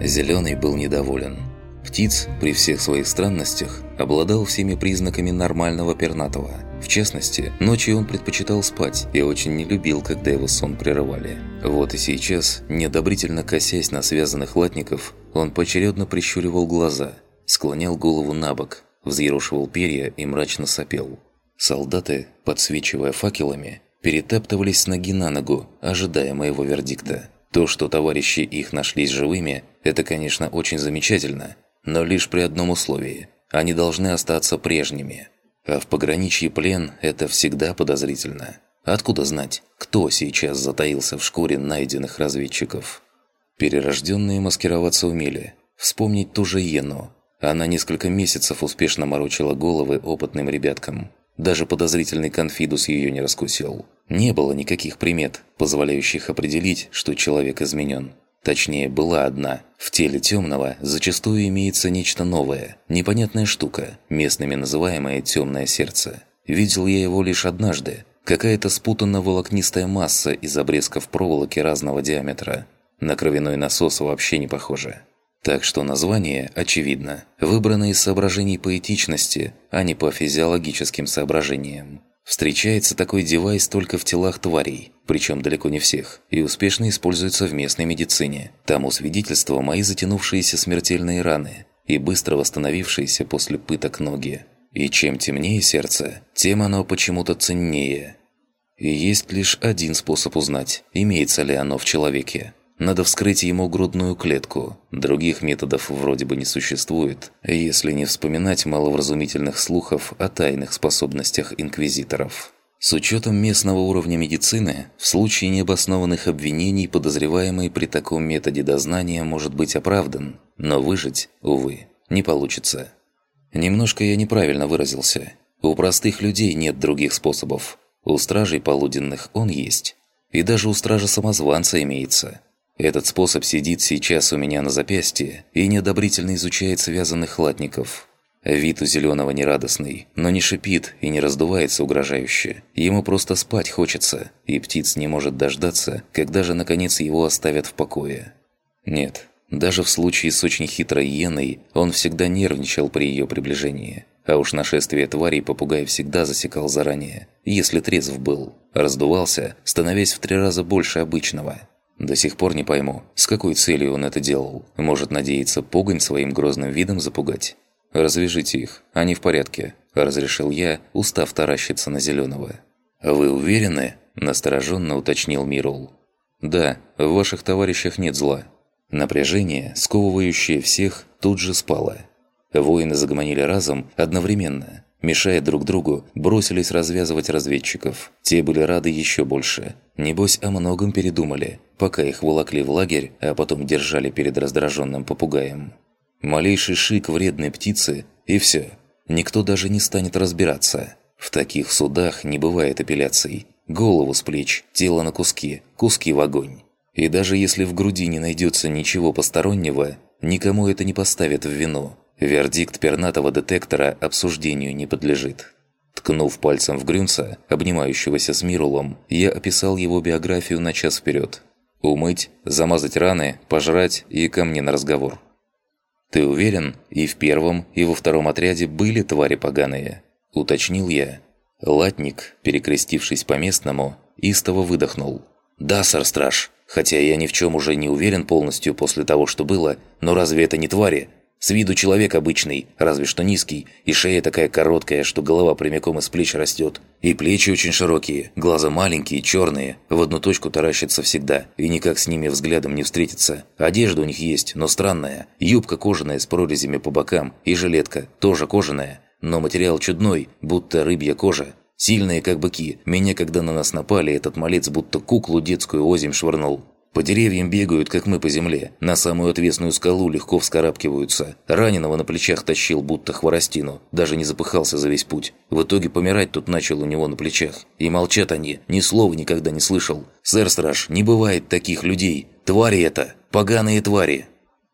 Зеленый был недоволен. Птиц, при всех своих странностях, обладал всеми признаками нормального пернатого. В частности, ночью он предпочитал спать и очень не любил, когда его сон прерывали. Вот и сейчас, неодобрительно косясь на связанных латников, он поочередно прищуривал глаза, склонял голову на бок, взъерошивал перья и мрачно сопел. Солдаты, подсвечивая факелами, перетаптывались с ноги на ногу, ожидая моего вердикта. То, что товарищи их нашлись живыми, это, конечно, очень замечательно, но лишь при одном условии – они должны остаться прежними. А в пограничье плен – это всегда подозрительно. Откуда знать, кто сейчас затаился в шкуре найденных разведчиков? Перерожденные маскироваться умели. Вспомнить ту же Йену. Она несколько месяцев успешно морочила головы опытным ребяткам. Даже подозрительный конфидус ее не раскусил. Не было никаких примет, позволяющих определить, что человек изменен. Точнее, была одна. В теле темного зачастую имеется нечто новое, непонятная штука, местными называемое «темное сердце». Видел я его лишь однажды. Какая-то спутанно-волокнистая масса из обрезков проволоки разного диаметра. На кровяной насос вообще не похоже. Так что название, очевидно, выбрано из соображений поэтичности, а не по физиологическим соображениям. Встречается такой девайс только в телах тварей, причем далеко не всех, и успешно используется в местной медицине. Тому свидетельство мои затянувшиеся смертельные раны и быстро восстановившиеся после пыток ноги. И чем темнее сердце, тем оно почему-то ценнее. И есть лишь один способ узнать, имеется ли оно в человеке. Надо вскрыть ему грудную клетку. Других методов вроде бы не существует, если не вспоминать маловразумительных слухов о тайных способностях инквизиторов. С учетом местного уровня медицины, в случае необоснованных обвинений подозреваемый при таком методе дознания может быть оправдан, но выжить, увы, не получится. Немножко я неправильно выразился. У простых людей нет других способов. У стражей полуденных он есть. И даже у стража-самозванца имеется – этот способ сидит сейчас у меня на запястье и неодобрительно изучает связанных латников. Вид у зеленого нерадостный, но не шипит и не раздувается угрожающе. Ему просто спать хочется, и птиц не может дождаться, когда же наконец его оставят в покое. Нет, даже в случае с очень хитрой иеной он всегда нервничал при ее приближении. А уж нашествие тварей попугай всегда засекал заранее, если трезв был. Раздувался, становясь в три раза больше обычного – до сих пор не пойму, с какой целью он это делал. Может надеяться погонь своим грозным видом запугать? «Развяжите их, они в порядке», – разрешил я, устав таращиться на зеленого. «Вы уверены?» – настороженно уточнил Мирул. «Да, в ваших товарищах нет зла». Напряжение, сковывающее всех, тут же спало. Воины загомонили разом одновременно, мешая друг другу, бросились развязывать разведчиков. Те были рады еще больше. Небось, о многом передумали, пока их волокли в лагерь, а потом держали перед раздраженным попугаем. Малейший шик вредной птицы, и все. Никто даже не станет разбираться. В таких судах не бывает апелляций. Голову с плеч, тело на куски, куски в огонь. И даже если в груди не найдется ничего постороннего, никому это не поставит в вину. Вердикт пернатого детектора обсуждению не подлежит. Ткнув пальцем в Грюнса, обнимающегося с Мирулом, я описал его биографию на час вперед. Умыть, замазать раны, пожрать и ко мне на разговор. «Ты уверен, и в первом, и во втором отряде были твари поганые?» – уточнил я. Латник, перекрестившись по-местному, истово выдохнул. «Да, сэр-страж, хотя я ни в чем уже не уверен полностью после того, что было, но разве это не твари? С виду человек обычный, разве что низкий, и шея такая короткая, что голова прямиком из плеч растет. И плечи очень широкие, глаза маленькие, черные, в одну точку таращатся всегда, и никак с ними взглядом не встретиться. Одежда у них есть, но странная. Юбка кожаная с прорезями по бокам, и жилетка, тоже кожаная. Но материал чудной, будто рыбья кожа. Сильные, как быки. Меня, когда на нас напали, этот малец будто куклу детскую озим швырнул. По деревьям бегают, как мы по земле. На самую отвесную скалу легко вскарабкиваются. Раненого на плечах тащил, будто хворостину. Даже не запыхался за весь путь. В итоге помирать тут начал у него на плечах. И молчат они. Ни слова никогда не слышал. «Сэр Страж, не бывает таких людей. Твари это! Поганые твари!»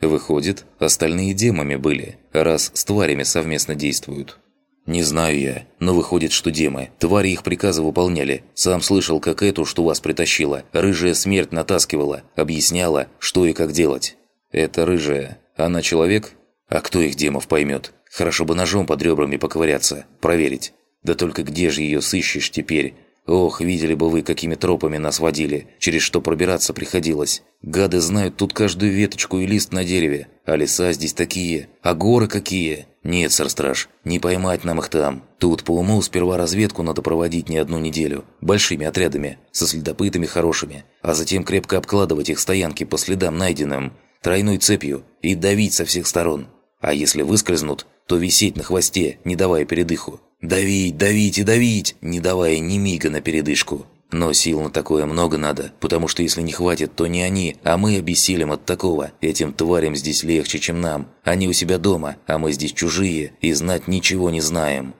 Выходит, остальные демами были, раз с тварями совместно действуют. «Не знаю я, но выходит, что демы. Твари их приказы выполняли. Сам слышал, как эту, что вас притащила, рыжая смерть натаскивала, объясняла, что и как делать». «Это рыжая. Она человек? А кто их демов поймет? Хорошо бы ножом под ребрами поковыряться, проверить. Да только где же ее сыщешь теперь? Ох, видели бы вы, какими тропами нас водили, через что пробираться приходилось. Гады знают тут каждую веточку и лист на дереве, а леса здесь такие, а горы какие. Нет, сэр-страж, не поймать нам их там. Тут по уму сперва разведку надо проводить не одну неделю, большими отрядами, со следопытами хорошими, а затем крепко обкладывать их стоянки по следам найденным, тройной цепью и давить со всех сторон. А если выскользнут, то висеть на хвосте, не давая передыху. Давить, давить и давить, не давая ни мига на передышку. Но сил на такое много надо, потому что если не хватит, то не они, а мы обессилим от такого. Этим тварям здесь легче, чем нам. Они у себя дома, а мы здесь чужие и знать ничего не знаем.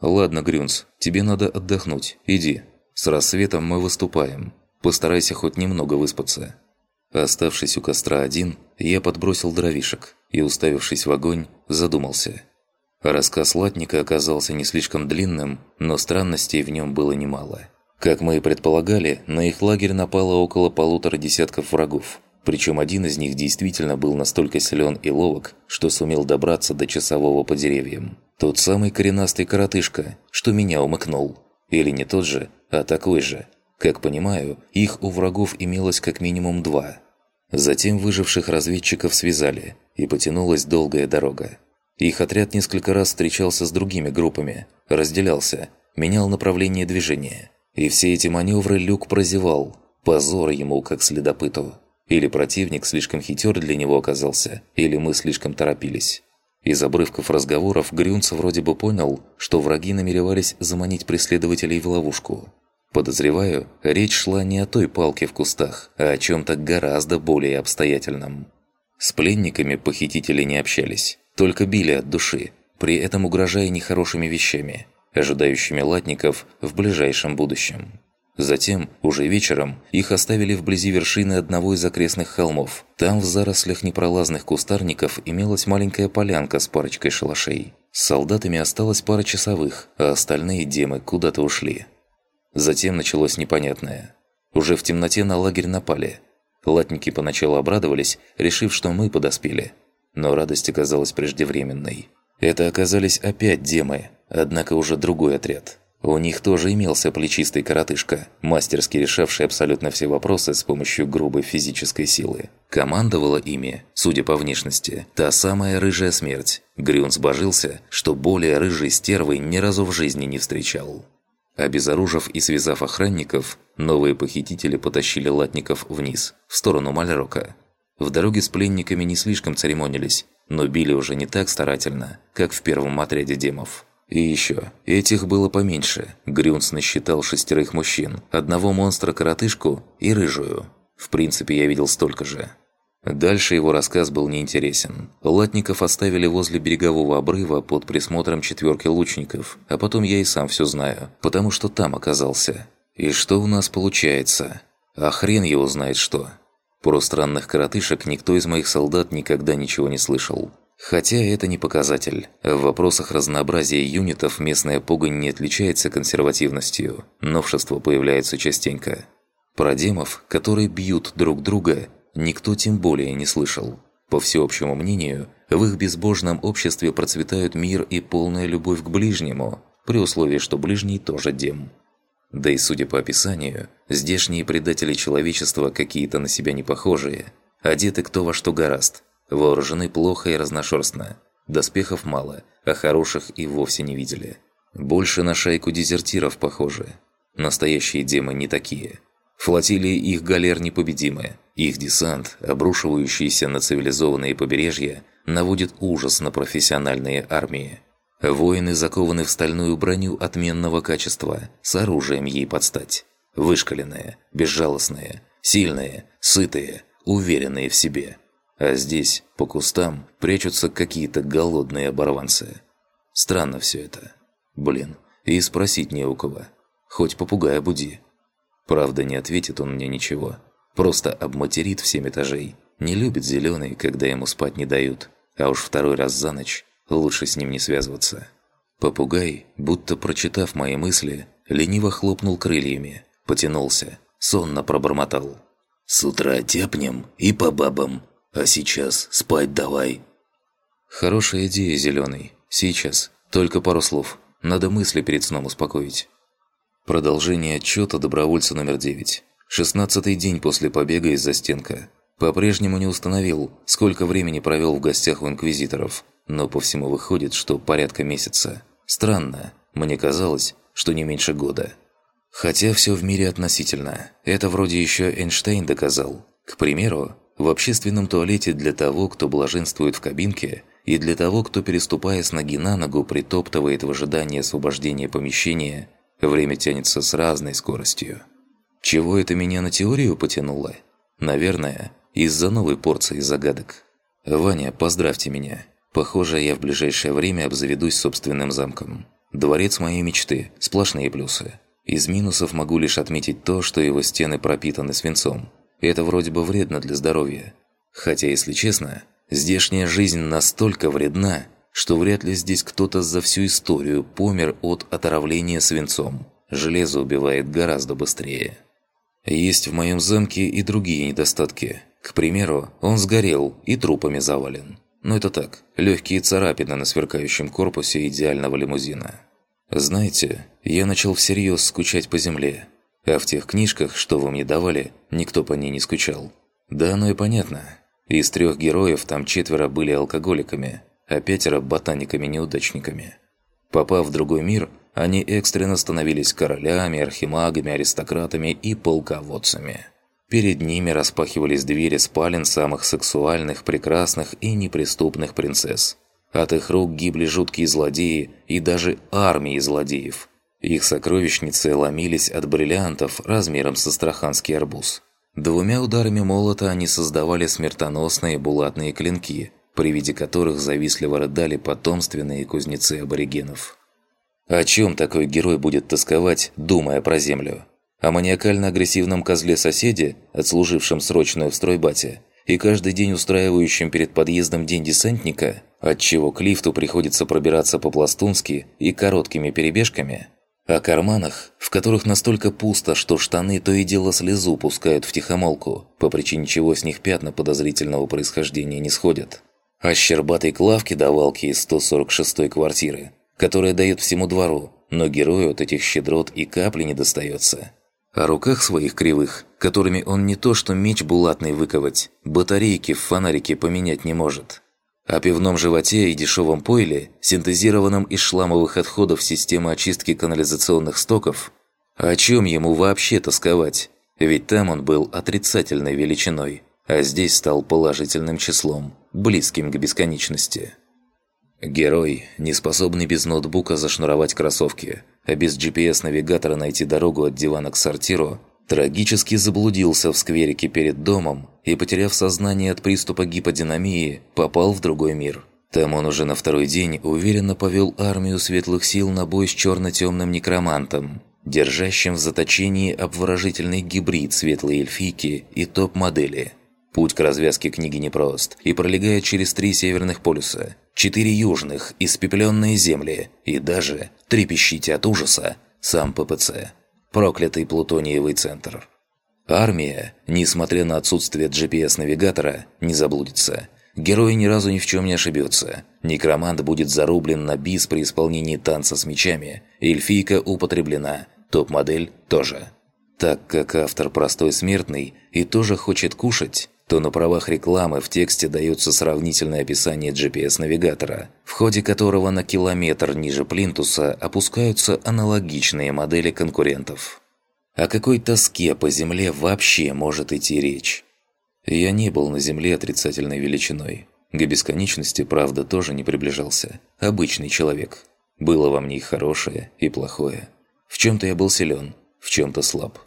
Ладно, Грюнс, тебе надо отдохнуть. Иди. С рассветом мы выступаем. Постарайся хоть немного выспаться. Оставшись у костра один, я подбросил дровишек и, уставившись в огонь, задумался – Рассказ Латника оказался не слишком длинным, но странностей в нем было немало. Как мы и предполагали, на их лагерь напало около полутора десятков врагов. Причем один из них действительно был настолько силен и ловок, что сумел добраться до часового по деревьям. Тот самый коренастый коротышка, что меня умыкнул. Или не тот же, а такой же. Как понимаю, их у врагов имелось как минимум два. Затем выживших разведчиков связали, и потянулась долгая дорога. Их отряд несколько раз встречался с другими группами, разделялся, менял направление движения. И все эти маневры Люк прозевал. Позор ему, как следопыту. Или противник слишком хитер для него оказался, или мы слишком торопились. Из обрывков разговоров Грюнц вроде бы понял, что враги намеревались заманить преследователей в ловушку. Подозреваю, речь шла не о той палке в кустах, а о чем-то гораздо более обстоятельном. С пленниками похитители не общались. Только били от души, при этом угрожая нехорошими вещами, ожидающими латников в ближайшем будущем. Затем, уже вечером, их оставили вблизи вершины одного из окрестных холмов. Там, в зарослях непролазных кустарников, имелась маленькая полянка с парочкой шалашей. С солдатами осталась пара часовых, а остальные демы куда-то ушли. Затем началось непонятное. Уже в темноте на лагерь напали. Латники поначалу обрадовались, решив, что мы подоспели – но радость оказалась преждевременной. Это оказались опять демы, однако уже другой отряд. У них тоже имелся плечистый коротышка, мастерски решавший абсолютно все вопросы с помощью грубой физической силы. Командовала ими, судя по внешности, та самая рыжая смерть. Грюнс божился, что более рыжей стервы ни разу в жизни не встречал. Обезоружив и связав охранников, новые похитители потащили латников вниз, в сторону Мальрока, в дороге с пленниками не слишком церемонились, но били уже не так старательно, как в первом отряде демов. И еще, этих было поменьше. Грюнс насчитал шестерых мужчин, одного монстра-коротышку и рыжую. В принципе, я видел столько же. Дальше его рассказ был неинтересен. Латников оставили возле берегового обрыва под присмотром четверки лучников, а потом я и сам все знаю, потому что там оказался. И что у нас получается? А хрен его знает что. Про странных коротышек никто из моих солдат никогда ничего не слышал. Хотя это не показатель. В вопросах разнообразия юнитов местная погонь не отличается консервативностью. Новшества появляются частенько. Про демов, которые бьют друг друга, никто тем более не слышал. По всеобщему мнению, в их безбожном обществе процветают мир и полная любовь к ближнему, при условии, что ближний тоже дем. Да и судя по описанию, здешние предатели человечества какие-то на себя не похожие. Одеты кто во что гораст. Вооружены плохо и разношерстно. Доспехов мало, а хороших и вовсе не видели. Больше на шайку дезертиров похожи. Настоящие демы не такие. Флотилии их галер непобедимы. Их десант, обрушивающийся на цивилизованные побережья, наводит ужас на профессиональные армии. Воины закованы в стальную броню отменного качества, с оружием ей подстать. Вышкаленные, безжалостные, сильные, сытые, уверенные в себе. А здесь, по кустам, прячутся какие-то голодные оборванцы. Странно все это. Блин, и спросить не у кого. Хоть попугая буди. Правда, не ответит он мне ничего. Просто обматерит в семь этажей. Не любит зеленый, когда ему спать не дают. А уж второй раз за ночь Лучше с ним не связываться. Попугай, будто прочитав мои мысли, лениво хлопнул крыльями, потянулся, сонно пробормотал. «С утра тяпнем и по бабам, А сейчас спать давай». «Хорошая идея, Зеленый. Сейчас. Только пару слов. Надо мысли перед сном успокоить». Продолжение отчета добровольца номер 9. Шестнадцатый день после побега из застенка. По-прежнему не установил, сколько времени провел в гостях у инквизиторов, но по всему выходит, что порядка месяца. Странно, мне казалось, что не меньше года. Хотя все в мире относительно. Это вроде еще Эйнштейн доказал. К примеру, в общественном туалете для того, кто блаженствует в кабинке, и для того, кто, переступая с ноги на ногу, притоптывает в ожидании освобождения помещения, время тянется с разной скоростью. Чего это меня на теорию потянуло? Наверное, из-за новой порции загадок. «Ваня, поздравьте меня. Похоже, я в ближайшее время обзаведусь собственным замком. Дворец моей мечты, сплошные плюсы. Из минусов могу лишь отметить то, что его стены пропитаны свинцом. Это вроде бы вредно для здоровья. Хотя, если честно, здешняя жизнь настолько вредна, что вряд ли здесь кто-то за всю историю помер от отравления свинцом. Железо убивает гораздо быстрее. Есть в моем замке и другие недостатки – к примеру, он сгорел и трупами завален. Но это так, легкие царапины на сверкающем корпусе идеального лимузина. Знаете, я начал всерьез скучать по земле. А в тех книжках, что вы мне давали, никто по ней не скучал. Да оно и понятно. Из трех героев там четверо были алкоголиками, а пятеро – ботаниками-неудачниками. Попав в другой мир, они экстренно становились королями, архимагами, аристократами и полководцами. Перед ними распахивались двери спален самых сексуальных, прекрасных и неприступных принцесс. От их рук гибли жуткие злодеи и даже армии злодеев. Их сокровищницы ломились от бриллиантов размером со страханский арбуз. Двумя ударами молота они создавали смертоносные булатные клинки, при виде которых завистливо рыдали потомственные кузнецы аборигенов. О чем такой герой будет тосковать, думая про землю? о маниакально-агрессивном козле-соседе, отслужившем срочную в стройбате, и каждый день устраивающем перед подъездом день десантника, отчего к лифту приходится пробираться по-пластунски и короткими перебежками, о карманах, в которых настолько пусто, что штаны то и дело слезу пускают в тихомолку, по причине чего с них пятна подозрительного происхождения не сходят, о щербатой клавке-давалке из 146-й квартиры, которая дает всему двору, но герою от этих щедрот и капли не достается – о руках своих кривых, которыми он не то что меч булатный выковать, батарейки в фонарике поменять не может. О пивном животе и дешевом пойле, синтезированном из шламовых отходов системы очистки канализационных стоков. О чем ему вообще тосковать? Ведь там он был отрицательной величиной, а здесь стал положительным числом, близким к бесконечности. Герой, не способный без ноутбука зашнуровать кроссовки – а без GPS-навигатора найти дорогу от дивана к сортиру, трагически заблудился в скверике перед домом и, потеряв сознание от приступа гиподинамии, попал в другой мир. Там он уже на второй день уверенно повел армию светлых сил на бой с черно-темным некромантом, держащим в заточении обворожительный гибрид светлой эльфийки и топ-модели. Путь к развязке книги непрост и пролегает через три северных полюса – четыре южных, испепеленные земли и даже, трепещите от ужаса, сам ППЦ. Проклятый плутониевый центр. Армия, несмотря на отсутствие GPS-навигатора, не заблудится. Герой ни разу ни в чем не ошибется. Некромант будет зарублен на бис при исполнении танца с мечами. Эльфийка употреблена. Топ-модель тоже. Так как автор простой смертный и тоже хочет кушать, то на правах рекламы в тексте дается сравнительное описание GPS-навигатора, в ходе которого на километр ниже плинтуса опускаются аналогичные модели конкурентов. О какой тоске по Земле вообще может идти речь? Я не был на Земле отрицательной величиной. К бесконечности, правда, тоже не приближался. Обычный человек. Было во мне и хорошее, и плохое. В чем-то я был силен, в чем-то слаб.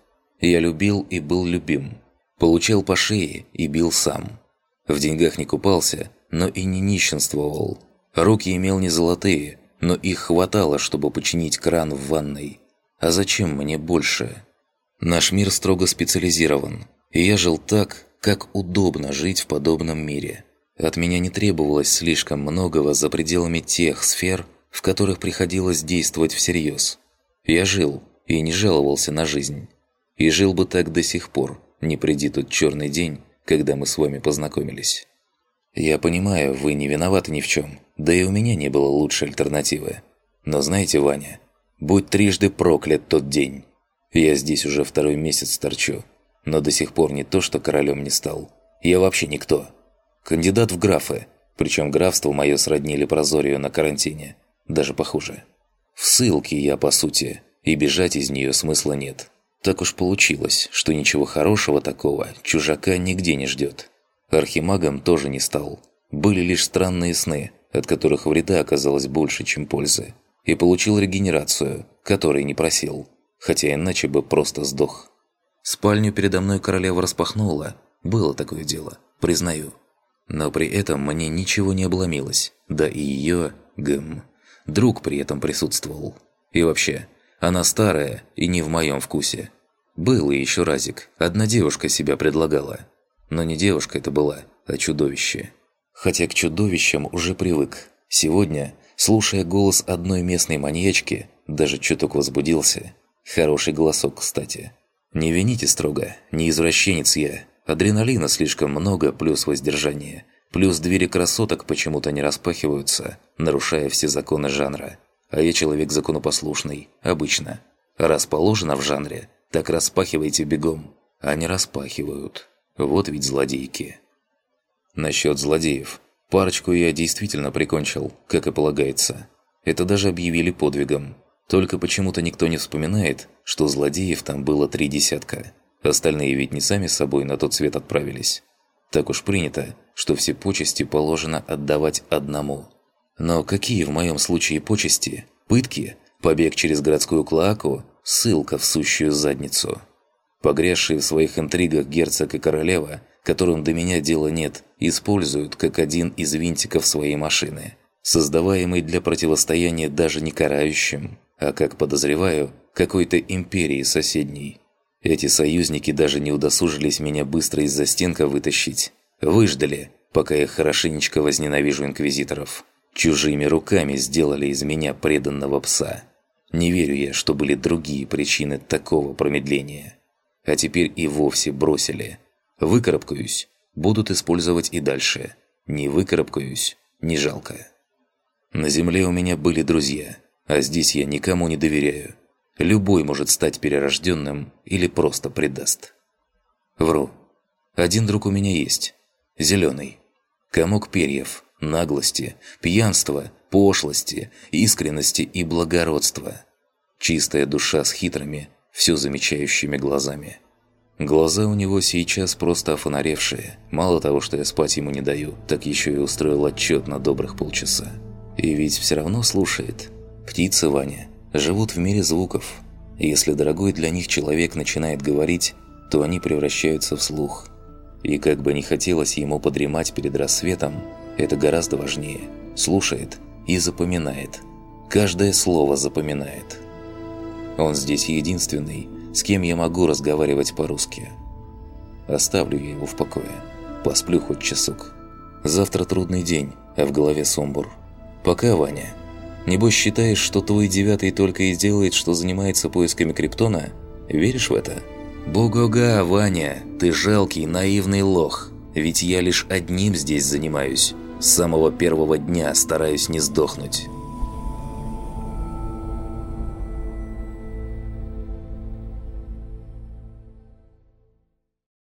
Я любил и был любим – Получал по шее и бил сам. В деньгах не купался, но и не нищенствовал. Руки имел не золотые, но их хватало, чтобы починить кран в ванной. А зачем мне больше? Наш мир строго специализирован, и я жил так, как удобно жить в подобном мире. От меня не требовалось слишком многого за пределами тех сфер, в которых приходилось действовать всерьез. Я жил и не жаловался на жизнь. И жил бы так до сих пор – не приди тут черный день, когда мы с вами познакомились. Я понимаю, вы не виноваты ни в чем, да и у меня не было лучшей альтернативы. Но знаете, Ваня, будь трижды проклят тот день. Я здесь уже второй месяц торчу, но до сих пор не то, что королем не стал. Я вообще никто. Кандидат в графы, причем графство мое сроднили прозорию на карантине, даже похуже. В ссылке я, по сути, и бежать из нее смысла нет. Так уж получилось, что ничего хорошего такого чужака нигде не ждет. Архимагом тоже не стал. Были лишь странные сны, от которых вреда оказалось больше, чем пользы. И получил регенерацию, которой не просил. Хотя иначе бы просто сдох. Спальню передо мной королева распахнула. Было такое дело, признаю. Но при этом мне ничего не обломилось. Да и ее, гм, друг при этом присутствовал. И вообще, она старая и не в моем вкусе. Был и еще разик. Одна девушка себя предлагала. Но не девушка это была, а чудовище. Хотя к чудовищам уже привык. Сегодня, слушая голос одной местной маньячки, даже чуток возбудился. Хороший голосок, кстати. Не вините строго, не извращенец я. Адреналина слишком много, плюс воздержание. Плюс двери красоток почему-то не распахиваются, нарушая все законы жанра. А я человек законопослушный, обычно. Раз положено в жанре, так распахивайте бегом. А не распахивают. Вот ведь злодейки. Насчет злодеев. Парочку я действительно прикончил, как и полагается. Это даже объявили подвигом. Только почему-то никто не вспоминает, что злодеев там было три десятка. Остальные ведь не сами с собой на тот свет отправились. Так уж принято, что все почести положено отдавать одному – но какие в моем случае почести? Пытки? Побег через городскую клоаку? Ссылка в сущую задницу? Погрязшие в своих интригах герцог и королева, которым до меня дела нет, используют как один из винтиков своей машины, создаваемый для противостояния даже не карающим, а, как подозреваю, какой-то империи соседней. Эти союзники даже не удосужились меня быстро из-за стенка вытащить. Выждали, пока я хорошенечко возненавижу инквизиторов. Чужими руками сделали из меня преданного пса. Не верю я, что были другие причины такого промедления. А теперь и вовсе бросили. Выкарабкаюсь, будут использовать и дальше. Не выкарабкаюсь, не жалко. На земле у меня были друзья, а здесь я никому не доверяю. Любой может стать перерожденным или просто предаст. Вру. Один друг у меня есть. Зеленый. Комок перьев – наглости, пьянства, пошлости, искренности и благородства. Чистая душа с хитрыми, все замечающими глазами. Глаза у него сейчас просто офонаревшие. Мало того, что я спать ему не даю, так еще и устроил отчет на добрых полчаса. И ведь все равно слушает. Птицы, Ваня, живут в мире звуков. Если дорогой для них человек начинает говорить, то они превращаются в слух. И как бы не хотелось ему подремать перед рассветом, это гораздо важнее. Слушает и запоминает. Каждое слово запоминает. Он здесь единственный, с кем я могу разговаривать по-русски. Оставлю я его в покое. Посплю хоть часок. Завтра трудный день, а в голове сумбур. Пока, Ваня. Небось считаешь, что твой девятый только и делает, что занимается поисками криптона? Веришь в это? Богога, Ваня, ты жалкий, наивный лох. Ведь я лишь одним здесь занимаюсь. С самого первого дня стараюсь не сдохнуть.